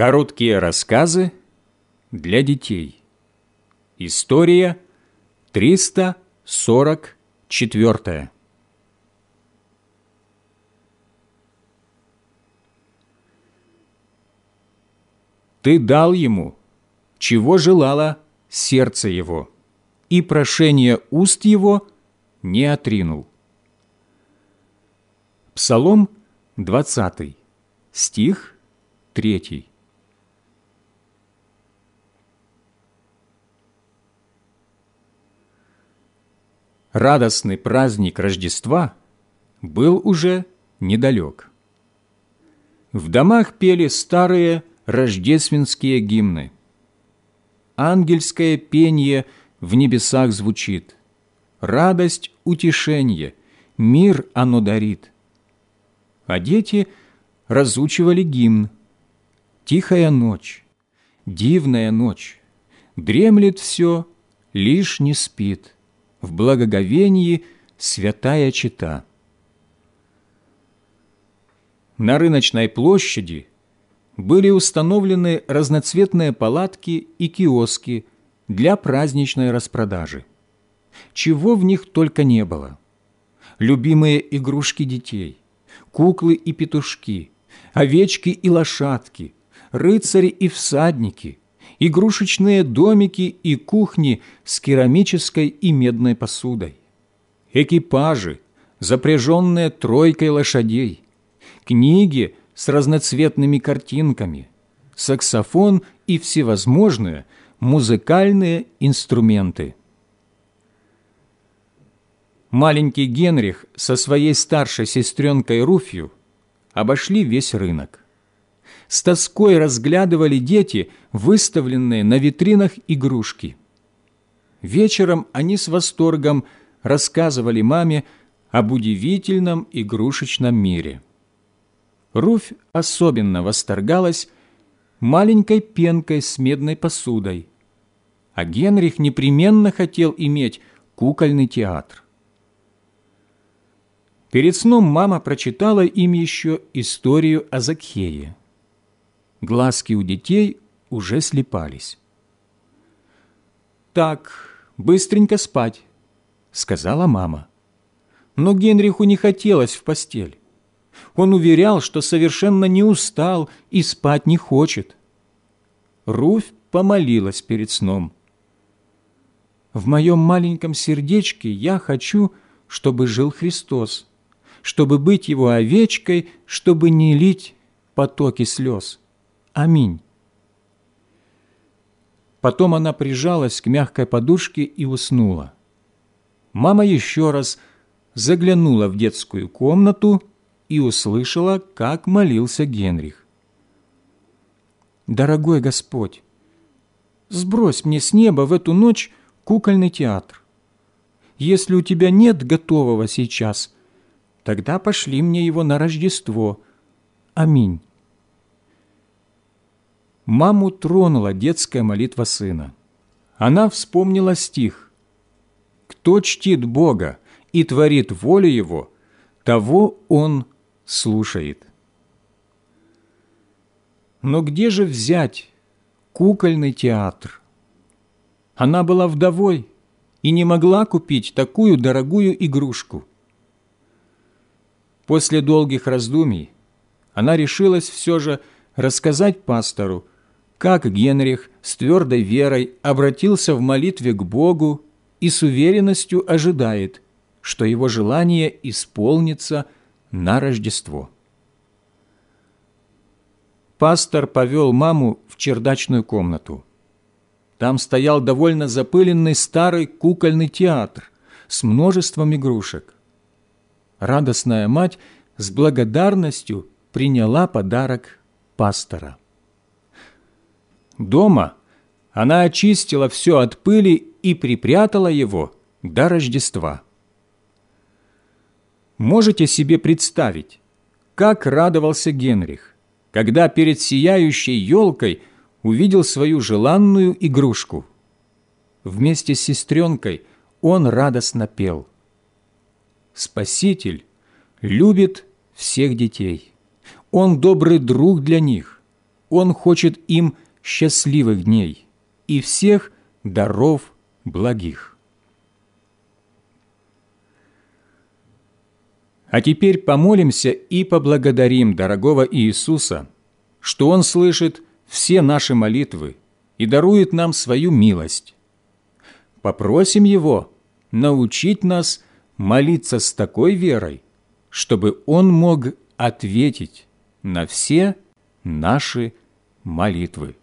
Короткие рассказы для детей. История 344. Ты дал ему, чего желало сердце его, и прошение уст его не отринул. Псалом 20, стих 3. Радостный праздник Рождества был уже недалек. В домах пели старые рождественские гимны. Ангельское пение в небесах звучит. Радость, утешение, мир оно дарит. А дети разучивали гимн. Тихая ночь, дивная ночь, дремлет все, лишь не спит в благоговении святая чита. На рыночной площади были установлены разноцветные палатки и киоски для праздничной распродажи. Чего в них только не было. Любимые игрушки детей, куклы и петушки, овечки и лошадки, рыцари и всадники, игрушечные домики и кухни с керамической и медной посудой, экипажи, запряженные тройкой лошадей, книги с разноцветными картинками, саксофон и всевозможные музыкальные инструменты. Маленький Генрих со своей старшей сестренкой Руфью обошли весь рынок с тоской разглядывали дети выставленные на витринах игрушки. Вечером они с восторгом рассказывали маме об удивительном игрушечном мире. Руфь особенно восторгалась маленькой пенкой с медной посудой, а Генрих непременно хотел иметь кукольный театр. Перед сном мама прочитала им еще историю о Закхее глазки у детей уже слепались. «Так, быстренько спать», — сказала мама. Но Генриху не хотелось в постель. Он уверял, что совершенно не устал и спать не хочет. Руфь помолилась перед сном. «В моем маленьком сердечке я хочу, чтобы жил Христос, чтобы быть Его овечкой, чтобы не лить потоки слез. Аминь. Потом она прижалась к мягкой подушке и уснула. Мама еще раз заглянула в детскую комнату и услышала, как молился Генрих. «Дорогой Господь, сбрось мне с неба в эту ночь кукольный театр. Если у тебя нет готового сейчас, тогда пошли мне его на Рождество. Аминь». Маму тронула детская молитва сына. Она вспомнила стих «Кто чтит Бога и творит волю Его, того Он слушает». Но где же взять кукольный театр? Она была вдовой и не могла купить такую дорогую игрушку. После долгих раздумий она решилась все же рассказать пастору как Генрих с твердой верой обратился в молитве к Богу и с уверенностью ожидает, что его желание исполнится на Рождество. Пастор повел маму в чердачную комнату. Там стоял довольно запыленный старый кукольный театр с множеством игрушек. Радостная мать с благодарностью приняла подарок пастора. Дома она очистила все от пыли и припрятала его до Рождества. Можете себе представить, как радовался Генрих, когда перед сияющей елкой увидел свою желанную игрушку. Вместе с сестренкой он радостно пел. Спаситель любит всех детей. Он добрый друг для них Он хочет им счастливых дней и всех даров благих. А теперь помолимся и поблагодарим дорогого Иисуса, что Он слышит все наши молитвы и дарует нам свою милость. Попросим Его научить нас молиться с такой верой, чтобы Он мог ответить на все наши молитвы.